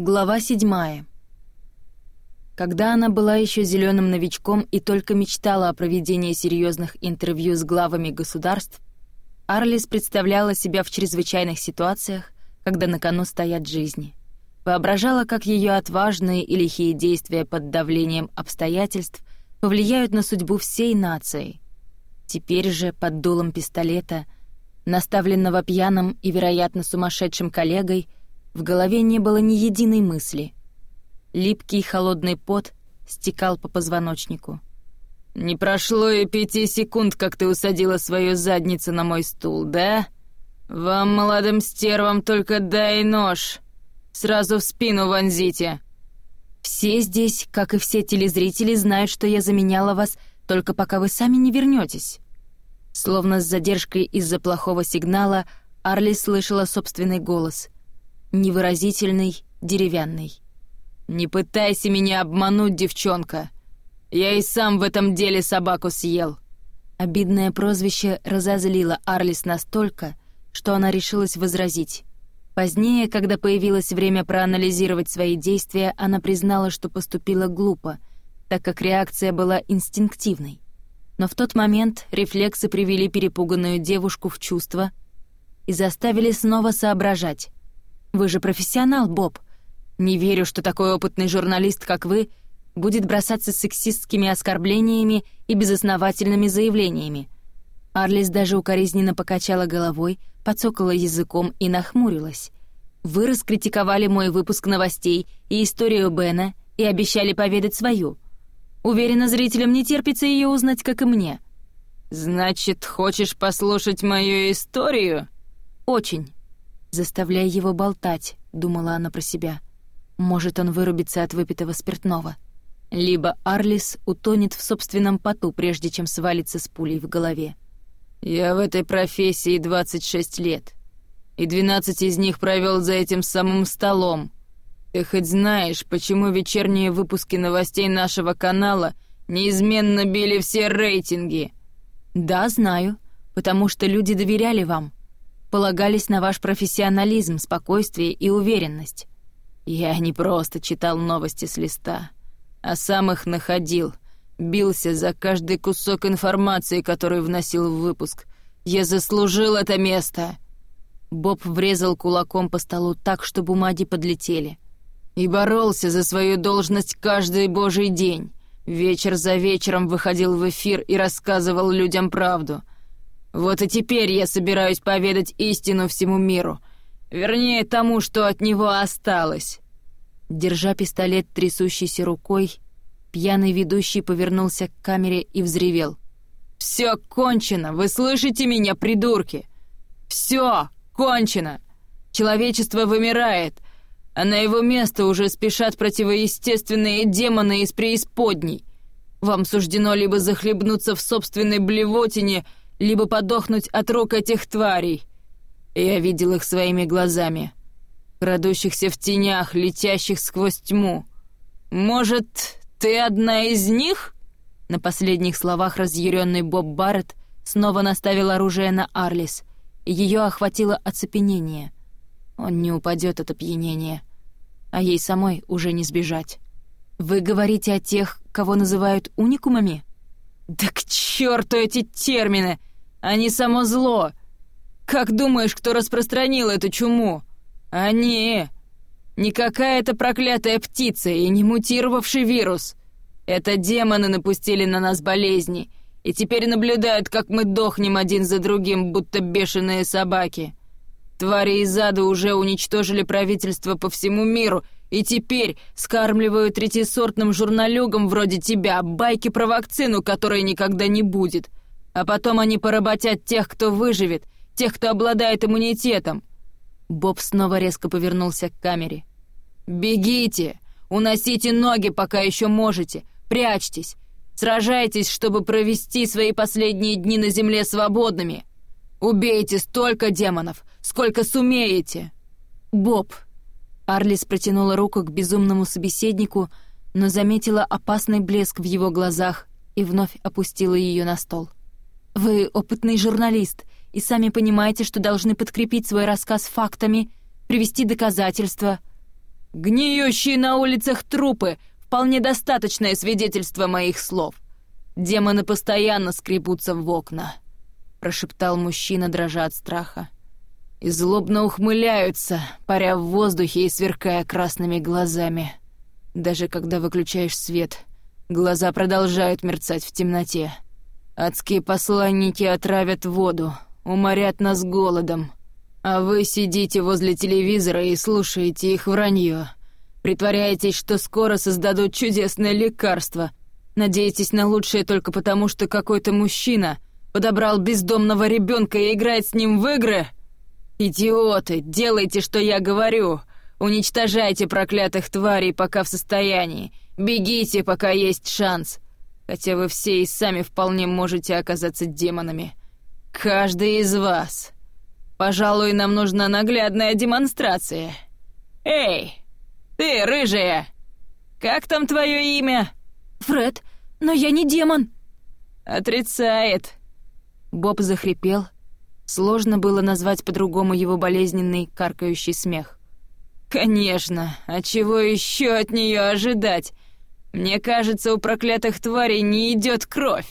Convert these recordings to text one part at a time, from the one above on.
Глава седьмая. Когда она была еще зеленым новичком и только мечтала о проведении серьезных интервью с главами государств, Арлис представляла себя в чрезвычайных ситуациях, когда на кону стоят жизни. Воображала, как ее отважные и лихие действия под давлением обстоятельств повлияют на судьбу всей нации. Теперь же, под дулом пистолета, наставленного пьяным и, вероятно, сумасшедшим коллегой, в голове не было ни единой мысли. Липкий холодный пот стекал по позвоночнику. «Не прошло и пяти секунд, как ты усадила свою задницу на мой стул, да? Вам, молодым стервам, только дай нож. Сразу в спину вонзите». «Все здесь, как и все телезрители, знают, что я заменяла вас, только пока вы сами не вернетесь. Словно с задержкой из-за плохого сигнала, Арли слышала собственный голос — невыразительный, деревянный. «Не пытайся меня обмануть, девчонка! Я и сам в этом деле собаку съел!» Обидное прозвище разозлило Арлис настолько, что она решилась возразить. Позднее, когда появилось время проанализировать свои действия, она признала, что поступила глупо, так как реакция была инстинктивной. Но в тот момент рефлексы привели перепуганную девушку в чувство и заставили снова соображать. Вы же профессионал, Боб. Не верю, что такой опытный журналист, как вы, будет бросаться сексистскими оскорблениями и безосновательными заявлениями. Арлис даже укоризненно покачала головой, подцокала языком и нахмурилась. «Вы раскритиковали мой выпуск новостей и историю Бена и обещали поведать свою. Уверена, зрителям не терпится ее узнать, как и мне». «Значит, хочешь послушать мою историю?» «Очень» заставляя его болтать, думала она про себя. Может, он вырубится от выпитого спиртного. Либо Арлис утонет в собственном поту, прежде чем свалится с пулей в голове. «Я в этой профессии 26 лет, и 12 из них провел за этим самым столом. Ты хоть знаешь, почему вечерние выпуски новостей нашего канала неизменно били все рейтинги?» «Да, знаю, потому что люди доверяли вам», полагались на ваш профессионализм, спокойствие и уверенность. Я не просто читал новости с листа, а сам их находил, бился за каждый кусок информации, который вносил в выпуск. Я заслужил это место!» Боб врезал кулаком по столу так, что бумаги подлетели. «И боролся за свою должность каждый божий день. Вечер за вечером выходил в эфир и рассказывал людям правду». Вот и теперь я собираюсь поведать истину всему миру. Вернее, тому, что от него осталось». Держа пистолет трясущейся рукой, пьяный ведущий повернулся к камере и взревел. "Все кончено! Вы слышите меня, придурки? Все кончено! Человечество вымирает, а на его место уже спешат противоестественные демоны из преисподней. Вам суждено либо захлебнуться в собственной блевотине, либо либо подохнуть от рук этих тварей. Я видел их своими глазами, крадущихся в тенях, летящих сквозь тьму. Может, ты одна из них?» На последних словах разъяренный Боб Барретт снова наставил оружие на Арлис. Ее охватило оцепенение. Он не упадет от опьянения, а ей самой уже не сбежать. «Вы говорите о тех, кого называют уникумами?» «Да к черту эти термины! А не само зло. Как думаешь, кто распространил эту чуму? Они. Не какая-то проклятая птица и не мутировавший вирус. Это демоны напустили на нас болезни и теперь наблюдают, как мы дохнем один за другим, будто бешеные собаки. Твари из ада уже уничтожили правительство по всему миру и теперь скармливают третьесортным журналюгам вроде тебя байки про вакцину, которой никогда не будет — а потом они поработят тех, кто выживет, тех, кто обладает иммунитетом. Боб снова резко повернулся к камере. «Бегите! Уносите ноги, пока еще можете! Прячьтесь! Сражайтесь, чтобы провести свои последние дни на земле свободными! Убейте столько демонов, сколько сумеете!» «Боб!» Арлис протянула руку к безумному собеседнику, но заметила опасный блеск в его глазах и вновь опустила ее на стол. «Вы опытный журналист, и сами понимаете, что должны подкрепить свой рассказ фактами, привести доказательства». «Гниющие на улицах трупы — вполне достаточное свидетельство моих слов. Демоны постоянно скребутся в окна», — прошептал мужчина, дрожа от страха. И злобно ухмыляются, паря в воздухе и сверкая красными глазами. Даже когда выключаешь свет, глаза продолжают мерцать в темноте. Адские посланники отравят воду, уморят нас голодом. А вы сидите возле телевизора и слушаете их вранье. Притворяетесь, что скоро создадут чудесное лекарство. Надеетесь на лучшее только потому, что какой-то мужчина подобрал бездомного ребенка и играет с ним в игры? Идиоты, делайте, что я говорю. Уничтожайте проклятых тварей, пока в состоянии. Бегите, пока есть шанс хотя вы все и сами вполне можете оказаться демонами. Каждый из вас. Пожалуй, нам нужна наглядная демонстрация. Эй, ты рыжая! Как там твое имя? Фред, но я не демон. Отрицает. Боб захрипел. Сложно было назвать по-другому его болезненный, каркающий смех. «Конечно, а чего еще от нее ожидать? Мне кажется, у проклятых тварей не идет кровь.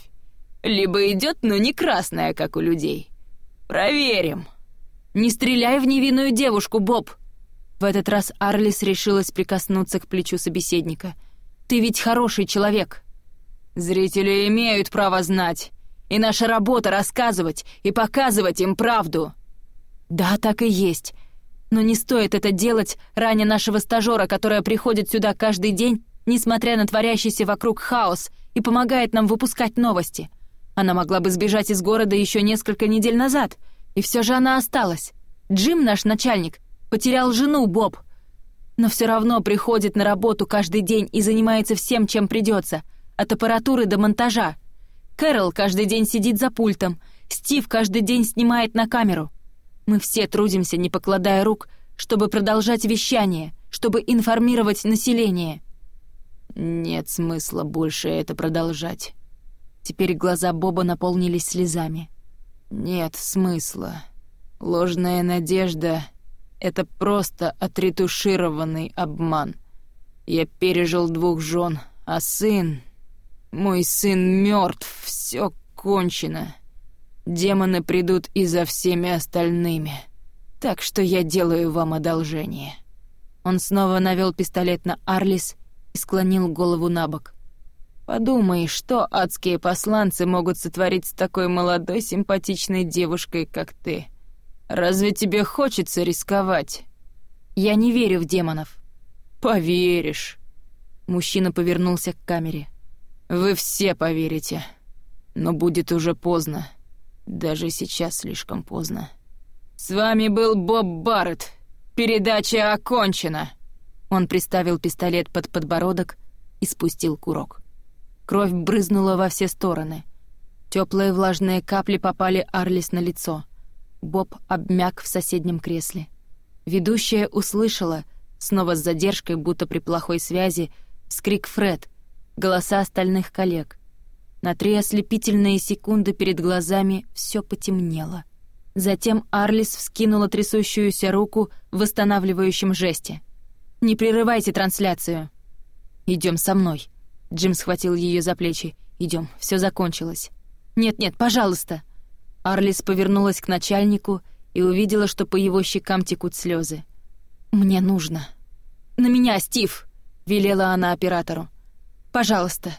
Либо идет, но не красная, как у людей. Проверим. Не стреляй в невинную девушку, Боб. В этот раз Арлис решилась прикоснуться к плечу собеседника. Ты ведь хороший человек. Зрители имеют право знать. И наша работа рассказывать и показывать им правду. Да, так и есть. Но не стоит это делать, раня нашего стажера, которая приходит сюда каждый день несмотря на творящийся вокруг хаос, и помогает нам выпускать новости. Она могла бы сбежать из города еще несколько недель назад, и все же она осталась. Джим, наш начальник, потерял жену Боб, но все равно приходит на работу каждый день и занимается всем, чем придется, от аппаратуры до монтажа. Кэрол каждый день сидит за пультом, Стив каждый день снимает на камеру. Мы все трудимся, не покладая рук, чтобы продолжать вещание, чтобы информировать население. Нет смысла больше это продолжать. Теперь глаза Боба наполнились слезами. Нет смысла. Ложная надежда — это просто отретушированный обман. Я пережил двух жен, а сын... Мой сын мертв, все кончено. Демоны придут и за всеми остальными. Так что я делаю вам одолжение». Он снова навел пистолет на Арлис и склонил голову на бок. «Подумай, что адские посланцы могут сотворить с такой молодой симпатичной девушкой, как ты. Разве тебе хочется рисковать?» «Я не верю в демонов». «Поверишь». Мужчина повернулся к камере. «Вы все поверите. Но будет уже поздно. Даже сейчас слишком поздно. С вами был Боб Барретт. Передача окончена!» Он приставил пистолет под подбородок и спустил курок. Кровь брызнула во все стороны. Теплые влажные капли попали Арлис на лицо. Боб обмяк в соседнем кресле. Ведущая услышала, снова с задержкой, будто при плохой связи, вскрик Фред, голоса остальных коллег. На три ослепительные секунды перед глазами все потемнело. Затем Арлис вскинула трясущуюся руку в восстанавливающем жесте — «Не прерывайте трансляцию!» Идем со мной!» Джим схватил ее за плечи. Идем. Все закончилось!» «Нет-нет, пожалуйста!» Арлис повернулась к начальнику и увидела, что по его щекам текут слезы. «Мне нужно!» «На меня, Стив!» — велела она оператору. «Пожалуйста!»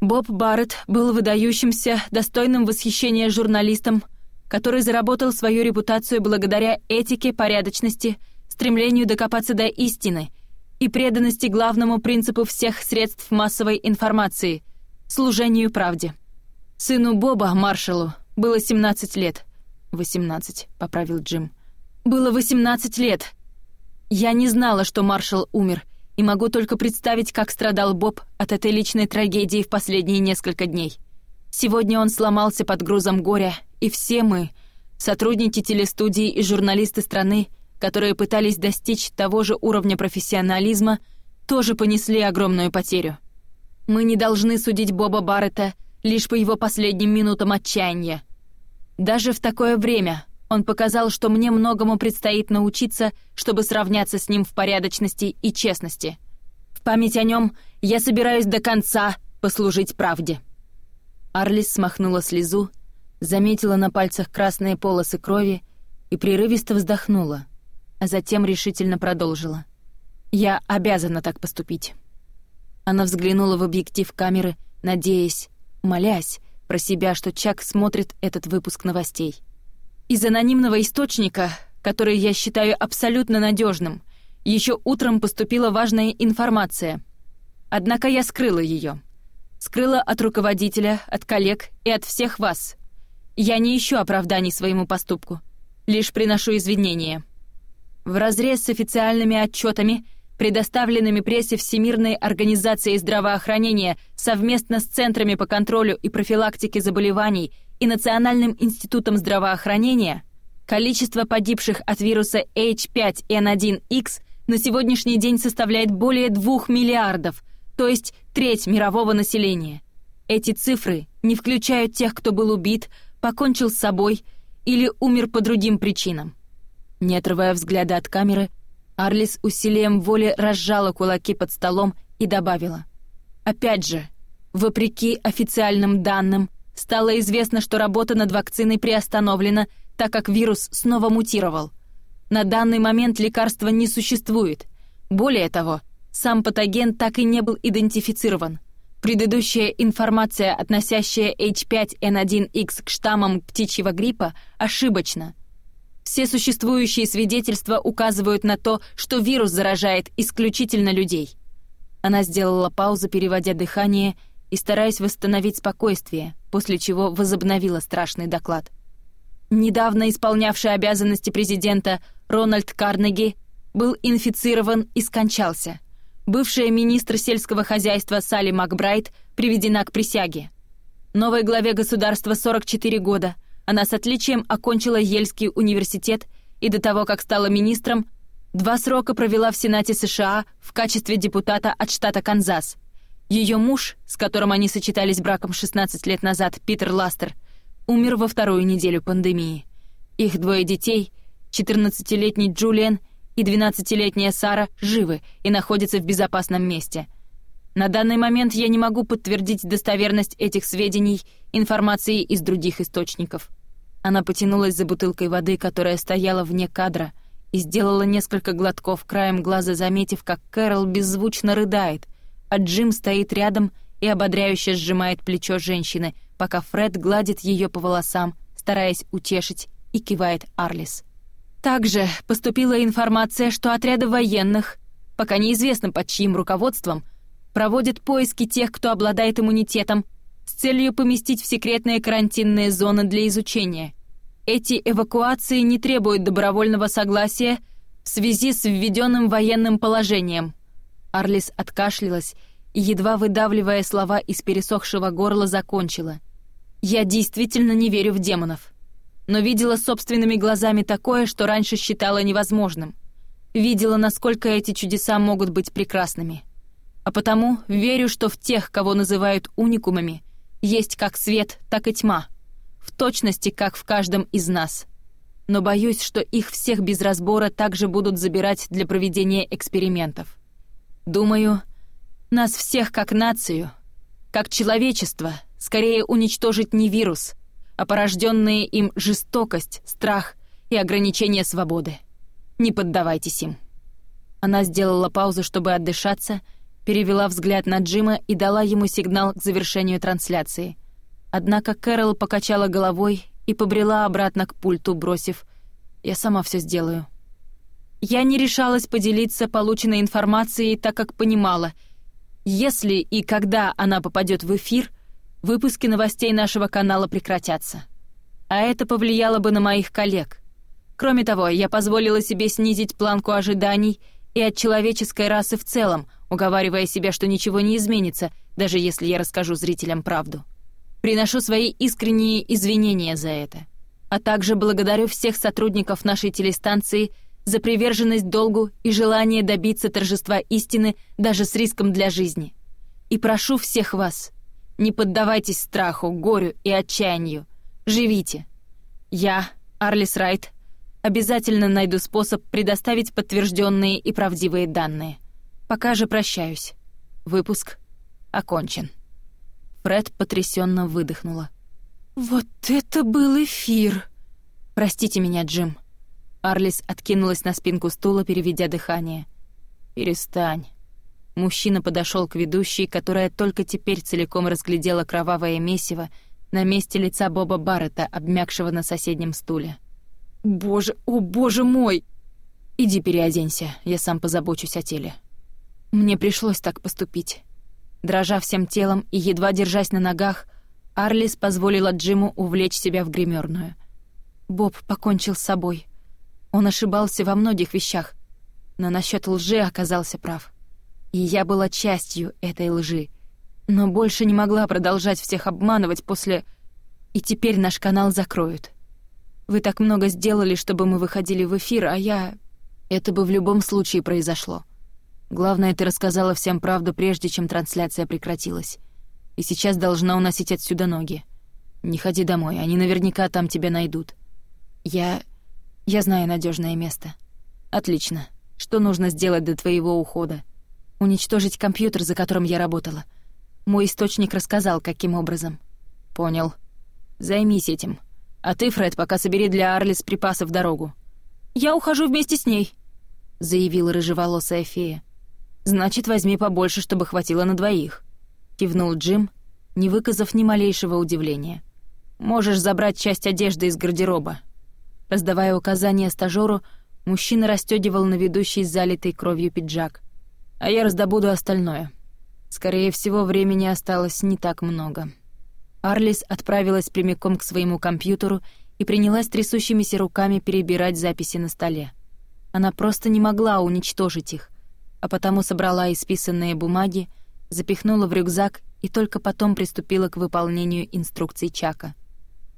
Боб Барретт был выдающимся, достойным восхищения журналистом, который заработал свою репутацию благодаря этике, порядочности стремлению докопаться до истины и преданности главному принципу всех средств массовой информации — служению правде. Сыну Боба, маршалу, было 17 лет. 18, поправил Джим. Было 18 лет. Я не знала, что маршал умер, и могу только представить, как страдал Боб от этой личной трагедии в последние несколько дней. Сегодня он сломался под грузом горя, и все мы, сотрудники телестудии и журналисты страны, которые пытались достичь того же уровня профессионализма, тоже понесли огромную потерю. Мы не должны судить Боба Баррета лишь по его последним минутам отчаяния. Даже в такое время он показал, что мне многому предстоит научиться, чтобы сравняться с ним в порядочности и честности. В память о нем я собираюсь до конца послужить правде». Арлис смахнула слезу, заметила на пальцах красные полосы крови и прерывисто вздохнула — а затем решительно продолжила. «Я обязана так поступить». Она взглянула в объектив камеры, надеясь, молясь про себя, что Чак смотрит этот выпуск новостей. «Из анонимного источника, который я считаю абсолютно надежным, еще утром поступила важная информация. Однако я скрыла ее. Скрыла от руководителя, от коллег и от всех вас. Я не ищу оправданий своему поступку, лишь приношу извинения» вразрез с официальными отчетами, предоставленными прессе Всемирной организации здравоохранения совместно с Центрами по контролю и профилактике заболеваний и Национальным институтом здравоохранения, количество погибших от вируса H5N1X на сегодняшний день составляет более 2 миллиардов, то есть треть мирового населения. Эти цифры не включают тех, кто был убит, покончил с собой или умер по другим причинам. Не отрывая взгляда от камеры, Арлис усилием воли разжала кулаки под столом и добавила. «Опять же, вопреки официальным данным, стало известно, что работа над вакциной приостановлена, так как вирус снова мутировал. На данный момент лекарства не существует. Более того, сам патоген так и не был идентифицирован. Предыдущая информация, относящая H5N1X к штаммам птичьего гриппа, ошибочна. Все существующие свидетельства указывают на то, что вирус заражает исключительно людей. Она сделала паузу, переводя дыхание и стараясь восстановить спокойствие, после чего возобновила страшный доклад. Недавно исполнявший обязанности президента Рональд Карнеги был инфицирован и скончался. Бывшая министр сельского хозяйства Салли Макбрайт приведена к присяге. Новой главе государства 44 года — она с отличием окончила Ельский университет и до того, как стала министром, два срока провела в Сенате США в качестве депутата от штата Канзас. Ее муж, с которым они сочетались браком 16 лет назад, Питер Ластер, умер во вторую неделю пандемии. Их двое детей, 14-летний Джулиан и 12-летняя Сара, живы и находятся в безопасном месте. На данный момент я не могу подтвердить достоверность этих сведений информации из других источников. Она потянулась за бутылкой воды, которая стояла вне кадра, и сделала несколько глотков краем глаза, заметив, как Кэрол беззвучно рыдает, а Джим стоит рядом и ободряюще сжимает плечо женщины, пока Фред гладит ее по волосам, стараясь утешить, и кивает Арлис. Также поступила информация, что отряды военных, пока неизвестно под чьим руководством, проводят поиски тех, кто обладает иммунитетом, целью поместить в секретные карантинные зоны для изучения. Эти эвакуации не требуют добровольного согласия в связи с введенным военным положением. Арлис откашлялась и, едва выдавливая слова из пересохшего горла, закончила. «Я действительно не верю в демонов, но видела собственными глазами такое, что раньше считала невозможным. Видела, насколько эти чудеса могут быть прекрасными. А потому верю, что в тех, кого называют уникумами, есть как свет, так и тьма, в точности, как в каждом из нас. Но боюсь, что их всех без разбора также будут забирать для проведения экспериментов. Думаю, нас всех как нацию, как человечество, скорее уничтожить не вирус, а порожденные им жестокость, страх и ограничение свободы. Не поддавайтесь им. Она сделала паузу, чтобы отдышаться, и, перевела взгляд на Джима и дала ему сигнал к завершению трансляции. Однако Кэрол покачала головой и побрела обратно к пульту, бросив «Я сама все сделаю». Я не решалась поделиться полученной информацией, так как понимала, если и когда она попадет в эфир, выпуски новостей нашего канала прекратятся. А это повлияло бы на моих коллег. Кроме того, я позволила себе снизить планку ожиданий и от человеческой расы в целом — уговаривая себя, что ничего не изменится, даже если я расскажу зрителям правду. Приношу свои искренние извинения за это. А также благодарю всех сотрудников нашей телестанции за приверженность долгу и желание добиться торжества истины даже с риском для жизни. И прошу всех вас, не поддавайтесь страху, горю и отчаянию. Живите. Я, Арлис Райт, обязательно найду способ предоставить подтвержденные и правдивые данные. Пока же прощаюсь. Выпуск окончен». Фред потрясенно выдохнула. «Вот это был эфир!» «Простите меня, Джим». Арлис откинулась на спинку стула, переведя дыхание. «Перестань». Мужчина подошел к ведущей, которая только теперь целиком разглядела кровавое месиво на месте лица Боба Барретта, обмякшего на соседнем стуле. «Боже, о боже мой!» «Иди переоденься, я сам позабочусь о теле», мне пришлось так поступить. Дрожа всем телом и едва держась на ногах, Арлис позволила Джиму увлечь себя в гримерную. Боб покончил с собой. Он ошибался во многих вещах, но насчет лжи оказался прав. И я была частью этой лжи, но больше не могла продолжать всех обманывать после... И теперь наш канал закроют. Вы так много сделали, чтобы мы выходили в эфир, а я... Это бы в любом случае произошло. Главное, ты рассказала всем правду, прежде чем трансляция прекратилась. И сейчас должна уносить отсюда ноги. Не ходи домой, они наверняка там тебя найдут. Я... я знаю надежное место. Отлично. Что нужно сделать до твоего ухода? Уничтожить компьютер, за которым я работала. Мой источник рассказал, каким образом. Понял. Займись этим. А ты, Фред, пока собери для Арлис припасы в дорогу. Я ухожу вместе с ней, — заявила рыжеволосая фея значит, возьми побольше, чтобы хватило на двоих», — кивнул Джим, не выказав ни малейшего удивления. «Можешь забрать часть одежды из гардероба». Раздавая указания стажёру, мужчина расстёгивал на ведущий залитый кровью пиджак. «А я раздобуду остальное. Скорее всего, времени осталось не так много». Арлис отправилась прямиком к своему компьютеру и принялась трясущимися руками перебирать записи на столе. Она просто не могла уничтожить их, а потому собрала исписанные бумаги, запихнула в рюкзак и только потом приступила к выполнению инструкций Чака.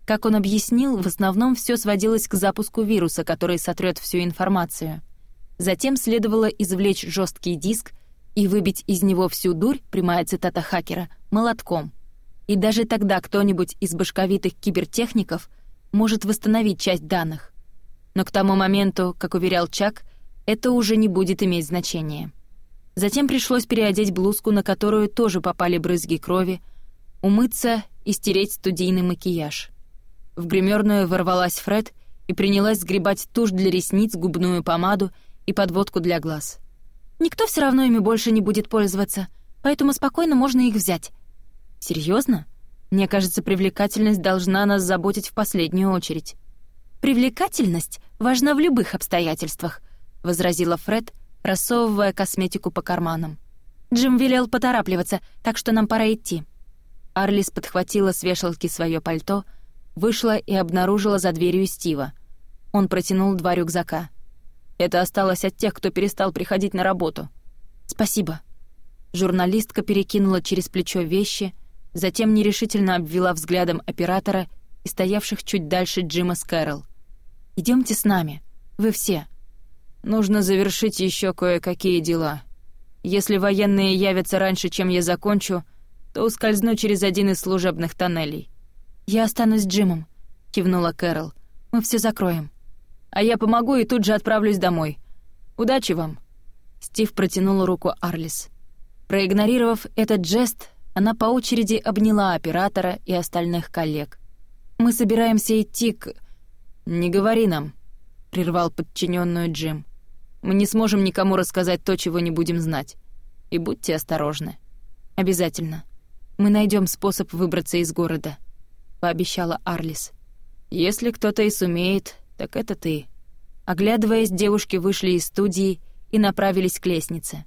Как он объяснил, в основном все сводилось к запуску вируса, который сотрет всю информацию. Затем следовало извлечь жесткий диск и выбить из него всю дурь, прямая цитата хакера, молотком. И даже тогда кто-нибудь из башковитых кибертехников может восстановить часть данных. Но к тому моменту, как уверял Чак, это уже не будет иметь значения. Затем пришлось переодеть блузку, на которую тоже попали брызги крови, умыться и стереть студийный макияж. В гримерную ворвалась Фред и принялась сгребать тушь для ресниц, губную помаду и подводку для глаз. «Никто все равно ими больше не будет пользоваться, поэтому спокойно можно их взять». Серьезно? Мне кажется, привлекательность должна нас заботить в последнюю очередь. Привлекательность важна в любых обстоятельствах, — возразила Фред, рассовывая косметику по карманам. «Джим велел поторапливаться, так что нам пора идти». Арлис подхватила с вешалки свое пальто, вышла и обнаружила за дверью Стива. Он протянул два рюкзака. «Это осталось от тех, кто перестал приходить на работу». «Спасибо». Журналистка перекинула через плечо вещи, затем нерешительно обвела взглядом оператора и стоявших чуть дальше Джима с Кэрол. «Идёмте с нами, вы все». Нужно завершить еще кое-какие дела. Если военные явятся раньше, чем я закончу, то ускользну через один из служебных тоннелей». «Я останусь с Джимом», — кивнула Кэрол. «Мы все закроем». «А я помогу и тут же отправлюсь домой. Удачи вам». Стив протянул руку Арлис. Проигнорировав этот жест, она по очереди обняла оператора и остальных коллег. «Мы собираемся идти к...» «Не говори нам», — прервал подчиненную Джим. Мы не сможем никому рассказать то, чего не будем знать. И будьте осторожны. Обязательно. Мы найдем способ выбраться из города», — пообещала Арлис. «Если кто-то и сумеет, так это ты». Оглядываясь, девушки вышли из студии и направились к лестнице.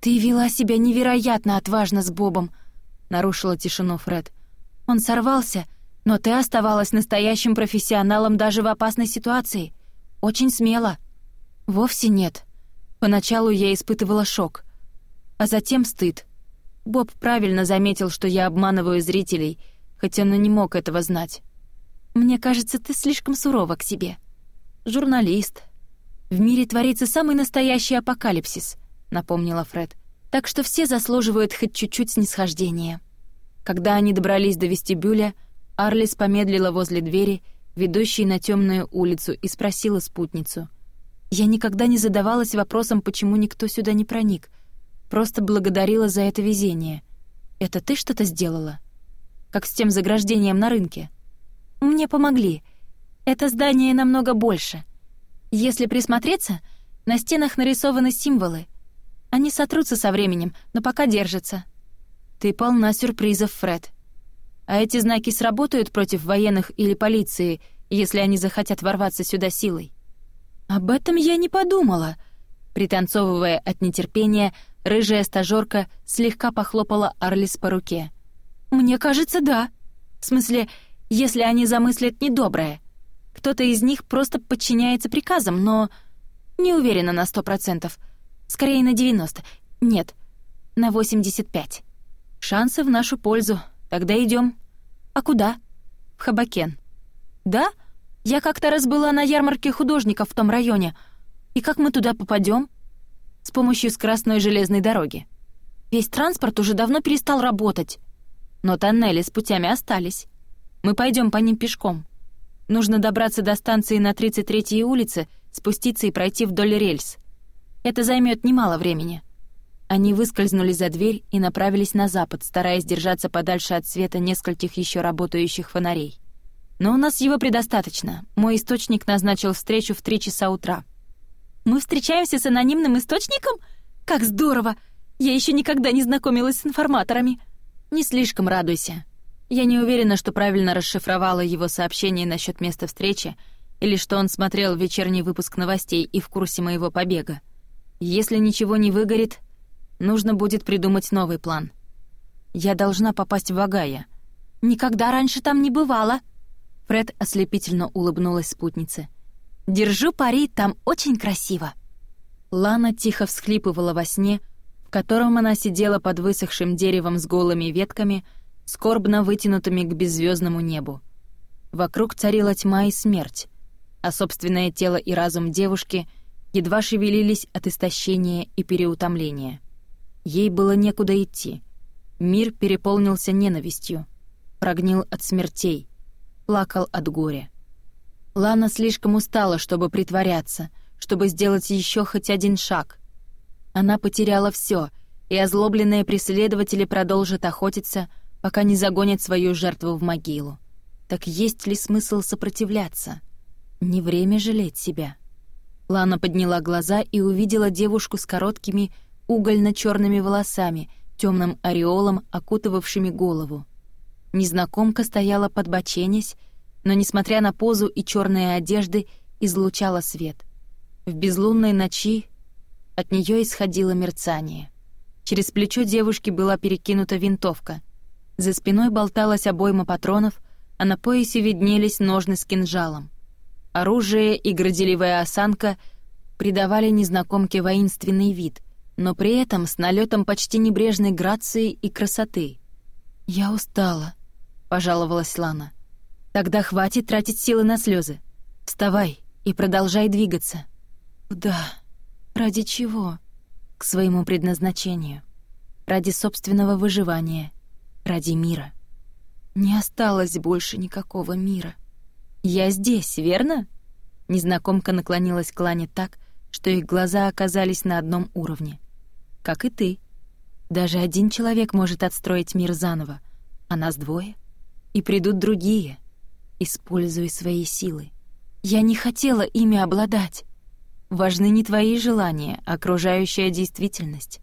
«Ты вела себя невероятно отважно с Бобом», — нарушила тишину Фред. «Он сорвался, но ты оставалась настоящим профессионалом даже в опасной ситуации. Очень смело. Вовсе нет. Поначалу я испытывала шок, а затем стыд. Боб правильно заметил, что я обманываю зрителей, хотя он и не мог этого знать. Мне кажется, ты слишком сурова к себе. Журналист. В мире творится самый настоящий апокалипсис, напомнила Фред. Так что все заслуживают хоть чуть-чуть снисхождения. Когда они добрались до вестибюля, Арлис помедлила возле двери, ведущей на темную улицу, и спросила спутницу — я никогда не задавалась вопросом, почему никто сюда не проник. Просто благодарила за это везение. «Это ты что-то сделала?» «Как с тем заграждением на рынке?» «Мне помогли. Это здание намного больше. Если присмотреться, на стенах нарисованы символы. Они сотрутся со временем, но пока держатся». «Ты полна сюрпризов, Фред. А эти знаки сработают против военных или полиции, если они захотят ворваться сюда силой?» Об этом я не подумала. Пританцовывая от нетерпения, рыжая стажёрка слегка похлопала Арлис по руке. Мне кажется, да. В смысле, если они замыслят недоброе. Кто-то из них просто подчиняется приказам, но не уверена на сто процентов. Скорее на 90. Нет, на 85. Шансы в нашу пользу. Тогда идём. А куда? В Хабакен. Да? Я как-то раз была на ярмарке художников в том районе. И как мы туда попадем? С помощью скоростной железной дороги. Весь транспорт уже давно перестал работать. Но тоннели с путями остались. Мы пойдем по ним пешком. Нужно добраться до станции на 33-й улице, спуститься и пройти вдоль рельс. Это займет немало времени. Они выскользнули за дверь и направились на запад, стараясь держаться подальше от света нескольких еще работающих фонарей. Но у нас его предостаточно. Мой источник назначил встречу в три часа утра. Мы встречаемся с анонимным источником? Как здорово! Я еще никогда не знакомилась с информаторами. Не слишком радуйся. Я не уверена, что правильно расшифровала его сообщение насчет места встречи или что он смотрел вечерний выпуск новостей и в курсе моего побега. Если ничего не выгорит, нужно будет придумать новый план. Я должна попасть в Агая. Никогда раньше там не бывало. Фред ослепительно улыбнулась спутнице. «Держу пари, там очень красиво!» Лана тихо всхлипывала во сне, в котором она сидела под высохшим деревом с голыми ветками, скорбно вытянутыми к беззвездному небу. Вокруг царила тьма и смерть, а собственное тело и разум девушки едва шевелились от истощения и переутомления. Ей было некуда идти. Мир переполнился ненавистью, прогнил от смертей — плакал от горя. Лана слишком устала, чтобы притворяться, чтобы сделать еще хоть один шаг. Она потеряла все, и озлобленные преследователи продолжат охотиться, пока не загонят свою жертву в могилу. Так есть ли смысл сопротивляться? Не время жалеть себя. Лана подняла глаза и увидела девушку с короткими угольно-черными волосами, темным ореолом, окутывавшими голову. Незнакомка стояла под боченись, но, несмотря на позу и черные одежды, излучала свет. В безлунной ночи от нее исходило мерцание. Через плечо девушки была перекинута винтовка. За спиной болталась обойма патронов, а на поясе виднелись ножны с кинжалом. Оружие и горделивая осанка придавали незнакомке воинственный вид, но при этом с налетом почти небрежной грации и красоты. «Я устала», пожаловалась Лана. Тогда хватит тратить силы на слезы. Вставай и продолжай двигаться. Да. Ради чего? К своему предназначению. Ради собственного выживания. Ради мира. Не осталось больше никакого мира. Я здесь, верно? Незнакомка наклонилась к Лане так, что их глаза оказались на одном уровне. Как и ты. Даже один человек может отстроить мир заново, а нас двое — и придут другие. Используй свои силы. Я не хотела ими обладать. Важны не твои желания, а окружающая действительность.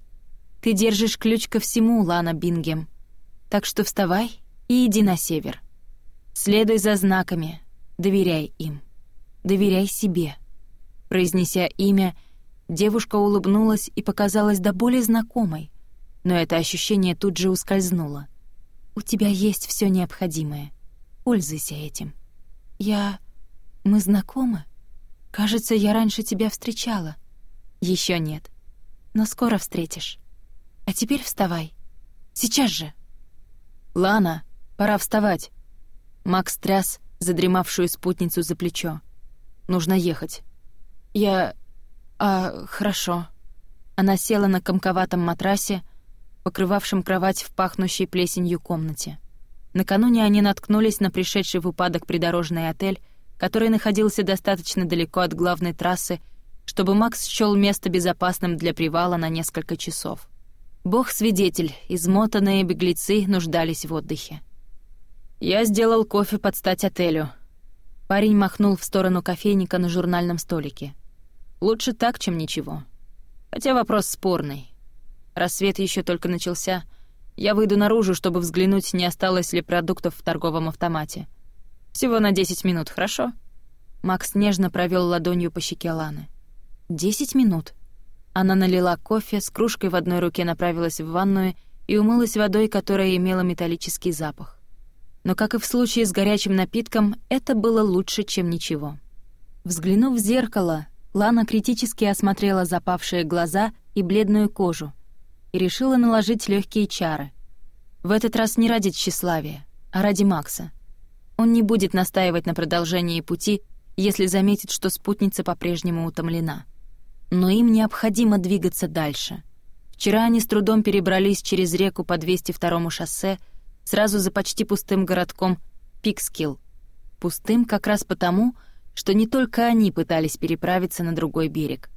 Ты держишь ключ ко всему, Лана Бингем. Так что вставай и иди на север. Следуй за знаками, доверяй им. Доверяй себе. Произнеся имя, девушка улыбнулась и показалась до боли знакомой, но это ощущение тут же ускользнуло — у тебя есть все необходимое. Пользуйся этим. Я... Мы знакомы? Кажется, я раньше тебя встречала. Еще нет. Но скоро встретишь. А теперь вставай. Сейчас же. Лана, пора вставать. Макс тряс задремавшую спутницу за плечо. Нужно ехать. Я... А, хорошо. Она села на комковатом матрасе, покрывавшим кровать в пахнущей плесенью комнате. Накануне они наткнулись на пришедший в упадок придорожный отель, который находился достаточно далеко от главной трассы, чтобы Макс счёл место безопасным для привала на несколько часов. Бог-свидетель, измотанные беглецы нуждались в отдыхе. «Я сделал кофе под стать отелю». Парень махнул в сторону кофейника на журнальном столике. «Лучше так, чем ничего. Хотя вопрос спорный. Рассвет еще только начался. Я выйду наружу, чтобы взглянуть, не осталось ли продуктов в торговом автомате. Всего на 10 минут, хорошо? Макс нежно провел ладонью по щеке Ланы. «Десять минут». Она налила кофе, с кружкой в одной руке направилась в ванную и умылась водой, которая имела металлический запах. Но, как и в случае с горячим напитком, это было лучше, чем ничего. Взглянув в зеркало, Лана критически осмотрела запавшие глаза и бледную кожу — и решила наложить легкие чары. В этот раз не ради тщеславия, а ради Макса. Он не будет настаивать на продолжении пути, если заметит, что спутница по-прежнему утомлена. Но им необходимо двигаться дальше. Вчера они с трудом перебрались через реку по 202-му шоссе, сразу за почти пустым городком Пикскилл. Пустым как раз потому, что не только они пытались переправиться на другой берег.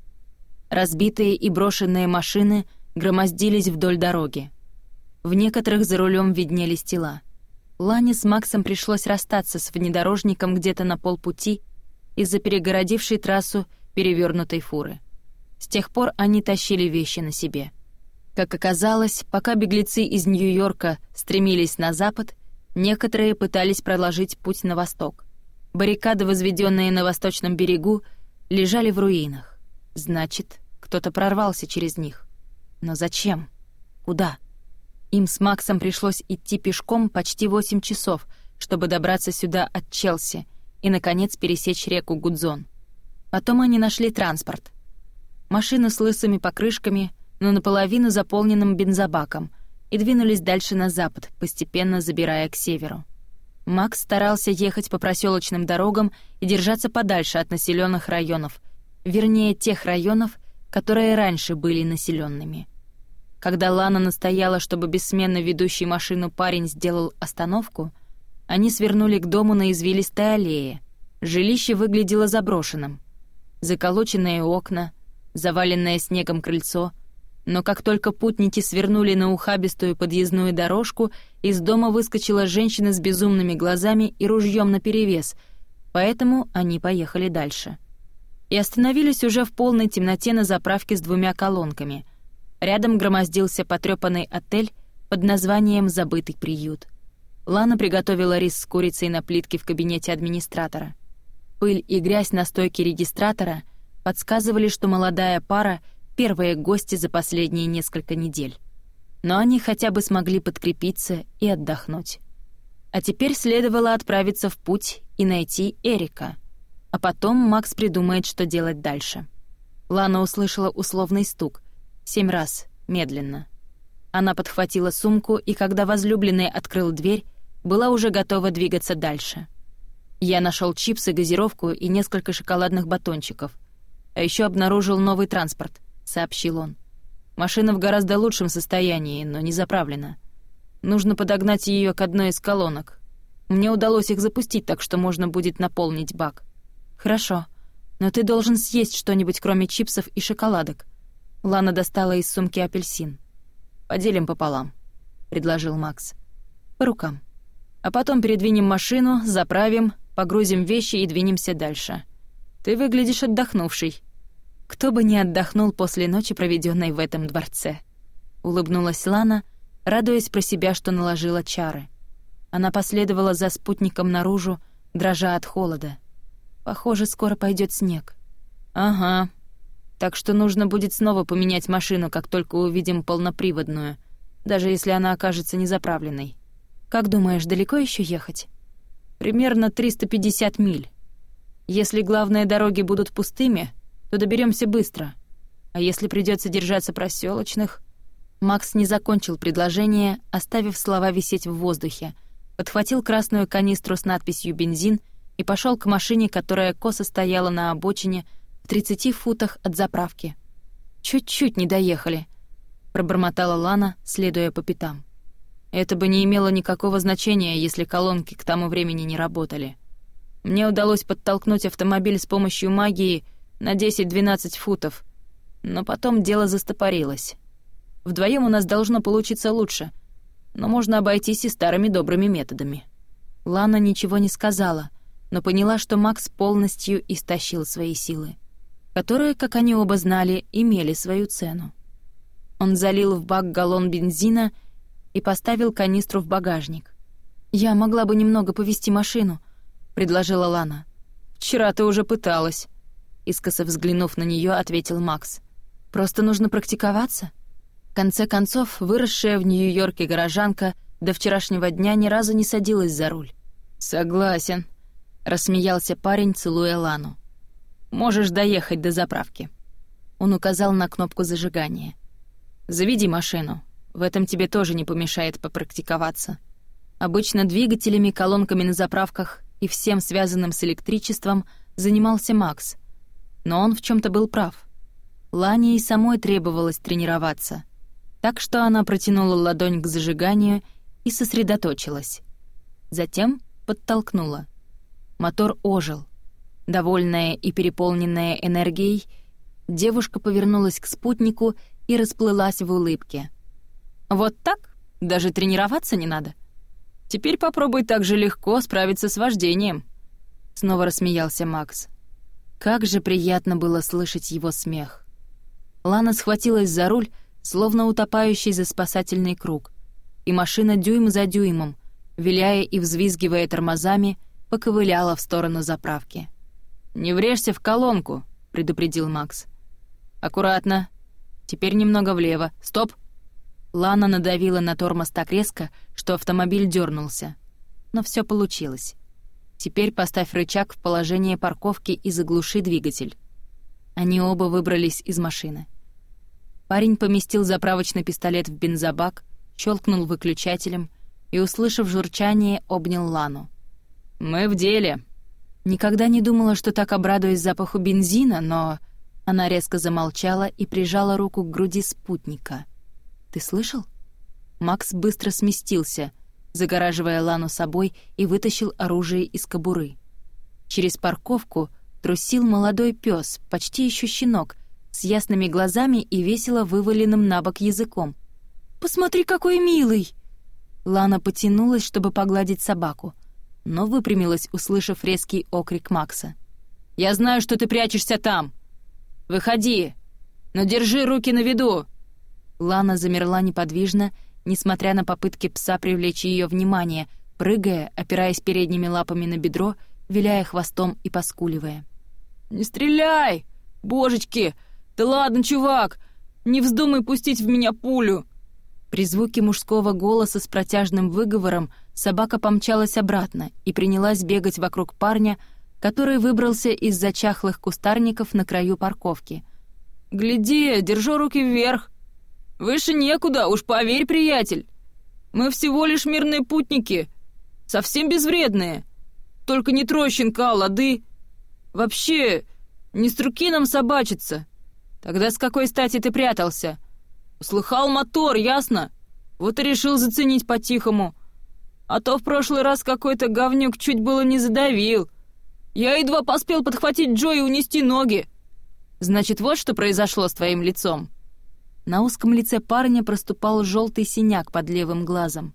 Разбитые и брошенные машины — громоздились вдоль дороги. В некоторых за рулем виднелись тела. Лане с Максом пришлось расстаться с внедорожником где-то на полпути из-за перегородившей трассу перевернутой фуры. С тех пор они тащили вещи на себе. Как оказалось, пока беглецы из Нью-Йорка стремились на запад, некоторые пытались проложить путь на восток. Баррикады, возведенные на восточном берегу, лежали в руинах. Значит, кто-то прорвался через них. Но зачем? Куда? Им с Максом пришлось идти пешком почти 8 часов, чтобы добраться сюда от Челси и, наконец, пересечь реку Гудзон. Потом они нашли транспорт. Машину с лысыми покрышками, но наполовину заполненным бензобаком, и двинулись дальше на запад, постепенно забирая к северу. Макс старался ехать по проселочным дорогам и держаться подальше от населенных районов, вернее, тех районов, которые раньше были населенными. Когда Лана настояла, чтобы бессменно ведущий машину парень сделал остановку, они свернули к дому на извилистой аллее. Жилище выглядело заброшенным. Заколоченные окна, заваленное снегом крыльцо. Но как только путники свернули на ухабистую подъездную дорожку, из дома выскочила женщина с безумными глазами и ружьем наперевес, поэтому они поехали дальше. И остановились уже в полной темноте на заправке с двумя колонками — Рядом громоздился потрёпанный отель под названием «Забытый приют». Лана приготовила рис с курицей на плитке в кабинете администратора. Пыль и грязь на стойке регистратора подсказывали, что молодая пара — первые гости за последние несколько недель. Но они хотя бы смогли подкрепиться и отдохнуть. А теперь следовало отправиться в путь и найти Эрика. А потом Макс придумает, что делать дальше. Лана услышала условный стук, Семь раз, медленно. Она подхватила сумку, и когда возлюбленный открыл дверь, была уже готова двигаться дальше. Я нашел чипсы, газировку и несколько шоколадных батончиков. А еще обнаружил новый транспорт, сообщил он. Машина в гораздо лучшем состоянии, но не заправлена. Нужно подогнать ее к одной из колонок. Мне удалось их запустить, так что можно будет наполнить бак. Хорошо, но ты должен съесть что-нибудь кроме чипсов и шоколадок, Лана достала из сумки апельсин. «Поделим пополам», — предложил Макс. «По рукам. А потом передвинем машину, заправим, погрузим вещи и двинемся дальше. Ты выглядишь отдохнувший». «Кто бы не отдохнул после ночи, проведенной в этом дворце», — улыбнулась Лана, радуясь про себя, что наложила чары. Она последовала за спутником наружу, дрожа от холода. «Похоже, скоро пойдет снег». «Ага», так что нужно будет снова поменять машину, как только увидим полноприводную, даже если она окажется незаправленной. Как думаешь, далеко еще ехать? Примерно 350 миль. Если главные дороги будут пустыми, то доберемся быстро. А если придется держаться проселочных, Макс не закончил предложение, оставив слова висеть в воздухе, подхватил красную канистру с надписью «бензин» и пошел к машине, которая косо стояла на обочине, в 30 футах от заправки. «Чуть-чуть не доехали», — пробормотала Лана, следуя по пятам. Это бы не имело никакого значения, если колонки к тому времени не работали. Мне удалось подтолкнуть автомобиль с помощью магии на 10-12 футов, но потом дело застопорилось. Вдвоем у нас должно получиться лучше, но можно обойтись и старыми добрыми методами». Лана ничего не сказала, но поняла, что Макс полностью истощил свои силы которые, как они оба знали, имели свою цену. Он залил в бак галлон бензина и поставил канистру в багажник. «Я могла бы немного повезти машину», — предложила Лана. «Вчера ты уже пыталась», — искоса взглянув на нее, ответил Макс. «Просто нужно практиковаться». В конце концов, выросшая в Нью-Йорке горожанка до вчерашнего дня ни разу не садилась за руль. «Согласен», — рассмеялся парень, целуя Лану. Можешь доехать до заправки». Он указал на кнопку зажигания. «Заведи машину. В этом тебе тоже не помешает попрактиковаться. Обычно двигателями, колонками на заправках и всем связанным с электричеством занимался Макс. Но он в чем то был прав. Лане и самой требовалось тренироваться. Так что она протянула ладонь к зажиганию и сосредоточилась. Затем подтолкнула. Мотор ожил — Довольная и переполненная энергией, девушка повернулась к спутнику и расплылась в улыбке. «Вот так? Даже тренироваться не надо? Теперь попробуй так же легко справиться с вождением», — снова рассмеялся Макс. Как же приятно было слышать его смех. Лана схватилась за руль, словно утопающий за спасательный круг, и машина дюйм за дюймом, виляя и взвизгивая тормозами, поковыляла в сторону заправки. «Не врежься в колонку», — предупредил Макс. «Аккуратно. Теперь немного влево. Стоп!» Лана надавила на тормоз так резко, что автомобиль дернулся. Но все получилось. Теперь поставь рычаг в положение парковки и заглуши двигатель. Они оба выбрались из машины. Парень поместил заправочный пистолет в бензобак, щелкнул выключателем и, услышав журчание, обнял Лану. «Мы в деле!» Никогда не думала, что так обрадуюсь запаху бензина, но... Она резко замолчала и прижала руку к груди спутника. «Ты слышал?» Макс быстро сместился, загораживая Лану собой и вытащил оружие из кобуры. Через парковку трусил молодой пес, почти еще щенок, с ясными глазами и весело вываленным на бок языком. «Посмотри, какой милый!» Лана потянулась, чтобы погладить собаку но выпрямилась, услышав резкий окрик Макса. «Я знаю, что ты прячешься там! Выходи! Но держи руки на виду!» Лана замерла неподвижно, несмотря на попытки пса привлечь ее внимание, прыгая, опираясь передними лапами на бедро, виляя хвостом и поскуливая. «Не стреляй! Божечки! Да ладно, чувак! Не вздумай пустить в меня пулю!» При звуке мужского голоса с протяжным выговором — собака помчалась обратно и принялась бегать вокруг парня, который выбрался из-за чахлых кустарников на краю парковки. «Гляди, держу руки вверх! Выше некуда, уж поверь, приятель! Мы всего лишь мирные путники, совсем безвредные. Только не трой щенка, а лады. Вообще, не с руки нам собачиться. Тогда с какой стати ты прятался? Услыхал мотор, ясно? Вот и решил заценить по-тихому». А то в прошлый раз какой-то говнюк чуть было не задавил. Я едва поспел подхватить Джо и унести ноги. Значит, вот что произошло с твоим лицом. На узком лице парня проступал желтый синяк под левым глазом.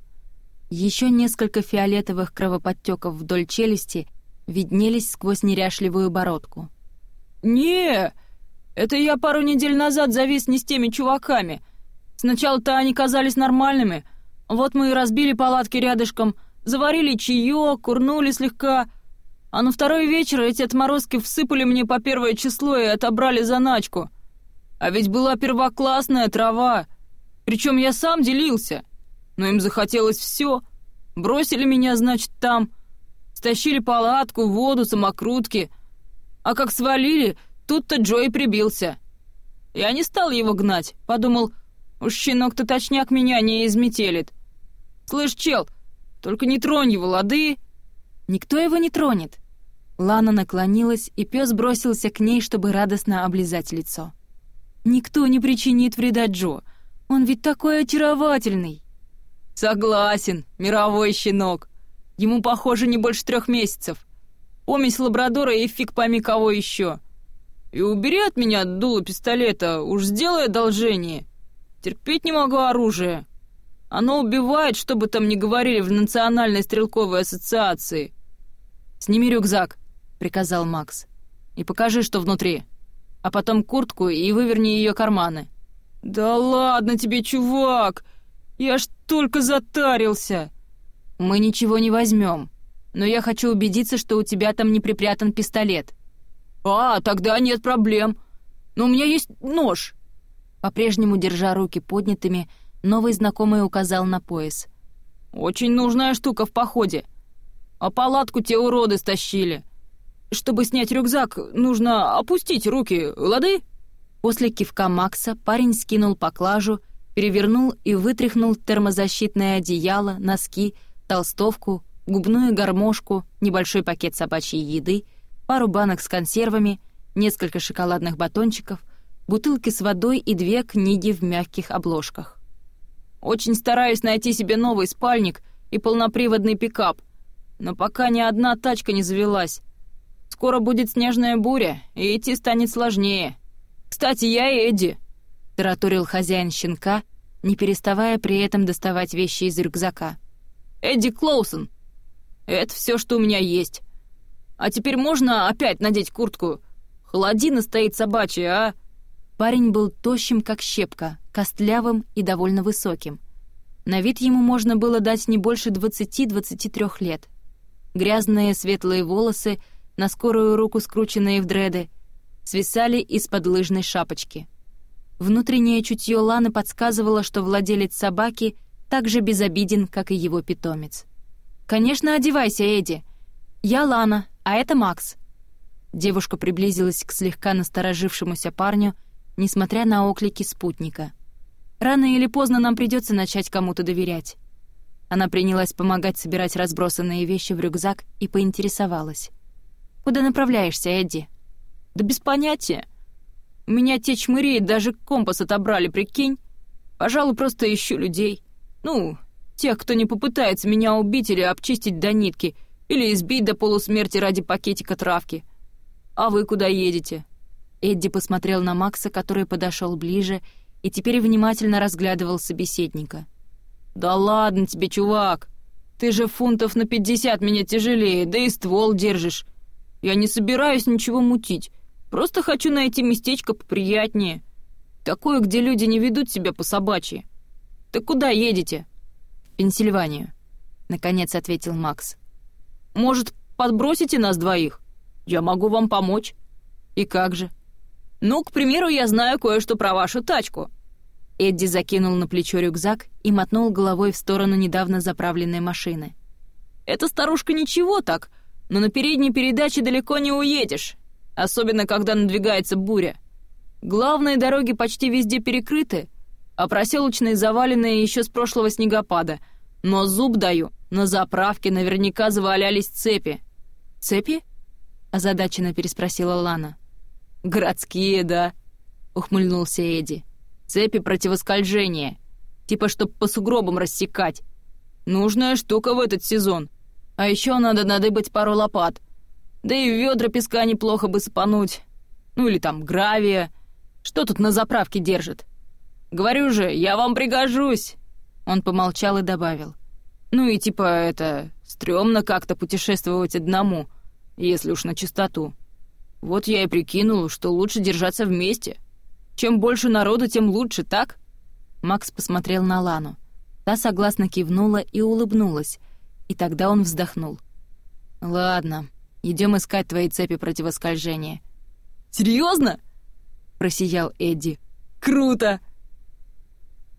Еще несколько фиолетовых кровоподтеков вдоль челюсти виднелись сквозь неряшливую бородку. «Не, это я пару недель назад завис не с теми чуваками. Сначала-то они казались нормальными, — вот мы и разбили палатки рядышком, заварили чаек, курнули слегка. А на второй вечер эти отморозки всыпали мне по первое число и отобрали заначку. А ведь была первоклассная трава. Причем я сам делился. Но им захотелось все. Бросили меня, значит, там. Стащили палатку, воду, самокрутки. А как свалили, тут-то Джой прибился. Я не стал его гнать. Подумал, уж щенок-то точняк меня не изметелит. «Слышь, чел, только не тронь его, лады!» «Никто его не тронет!» Лана наклонилась, и пес бросился к ней, чтобы радостно облизать лицо. «Никто не причинит вреда Джо. Он ведь такой очаровательный!» «Согласен, мировой щенок. Ему, похоже, не больше трех месяцев. Помесь лабрадора и фиг пойми кого еще. И убери от меня дуло пистолета, уж сделай одолжение. Терпеть не могу оружие. Оно убивает, что бы там ни говорили в Национальной стрелковой ассоциации. «Сними рюкзак», — приказал Макс. «И покажи, что внутри. А потом куртку и выверни ее карманы». «Да ладно тебе, чувак! Я ж только затарился!» «Мы ничего не возьмем, но я хочу убедиться, что у тебя там не припрятан пистолет». «А, тогда нет проблем. Но у меня есть нож». По-прежнему, держа руки поднятыми, — Новый знакомый указал на пояс. «Очень нужная штука в походе. А палатку те уроды стащили. Чтобы снять рюкзак, нужно опустить руки, лады?» После кивка Макса парень скинул поклажу, перевернул и вытряхнул термозащитное одеяло, носки, толстовку, губную гармошку, небольшой пакет собачьей еды, пару банок с консервами, несколько шоколадных батончиков, бутылки с водой и две книги в мягких обложках. Очень стараюсь найти себе новый спальник и полноприводный пикап, но пока ни одна тачка не завелась. Скоро будет снежная буря, и идти станет сложнее. Кстати, я Эдди», — тараторил хозяин щенка, не переставая при этом доставать вещи из рюкзака. «Эдди Клоусон. Это все, что у меня есть. А теперь можно опять надеть куртку? Холодина стоит собачья, а?» Парень был тощим, как щепка, костлявым и довольно высоким. На вид ему можно было дать не больше 20-23 лет. Грязные светлые волосы, на скорую руку скрученные в дреды, свисали из-под лыжной шапочки. Внутреннее чутье Ланы подсказывало, что владелец собаки так же безобиден, как и его питомец. «Конечно, одевайся, Эдди. Я Лана, а это Макс». Девушка приблизилась к слегка насторожившемуся парню, несмотря на оклики спутника — Рано или поздно нам придется начать кому-то доверять». Она принялась помогать собирать разбросанные вещи в рюкзак и поинтересовалась. «Куда направляешься, Эдди?» «Да без понятия. У меня те чмыри даже компас отобрали, прикинь. Пожалуй, просто ищу людей. Ну, тех, кто не попытается меня убить или обчистить до нитки, или избить до полусмерти ради пакетика травки. А вы куда едете?» Эдди посмотрел на Макса, который подошел ближе и теперь внимательно разглядывал собеседника. «Да ладно тебе, чувак! Ты же фунтов на пятьдесят меня тяжелее, да и ствол держишь. Я не собираюсь ничего мутить, просто хочу найти местечко поприятнее. Такое, где люди не ведут себя по-собачьи. Ты куда едете?» «В Пенсильванию», — наконец ответил Макс. «Может, подбросите нас двоих? Я могу вам помочь». «И как же?» Ну, к примеру, я знаю кое-что про вашу тачку». Эдди закинул на плечо рюкзак и мотнул головой в сторону недавно заправленной машины. «Эта старушка ничего так, но на передней передаче далеко не уедешь, особенно когда надвигается буря. Главные дороги почти везде перекрыты, а проселочные завалены еще с прошлого снегопада. Но зуб даю, на заправке наверняка завалялись цепи». «Цепи?» — озадаченно переспросила Лана. «Городские, да», — ухмыльнулся Эдди. «Цепи противоскольжения. Типа, чтоб по сугробам рассекать. Нужная штука в этот сезон. А еще надо надыбать пару лопат. Да и ведра песка неплохо бы сыпануть. Ну или там гравия. Что тут на заправке держит? Говорю же, я вам пригожусь!» Он помолчал и добавил. «Ну и типа это... стрёмно как-то путешествовать одному, если уж на чистоту». Вот я и прикинул, что лучше держаться вместе. Чем больше народу, тем лучше, так?» Макс посмотрел на Лану. Та согласно кивнула и улыбнулась, и тогда он вздохнул. «Ладно, идем искать твои цепи противоскольжения». «Серьезно?» — просиял Эдди. «Круто!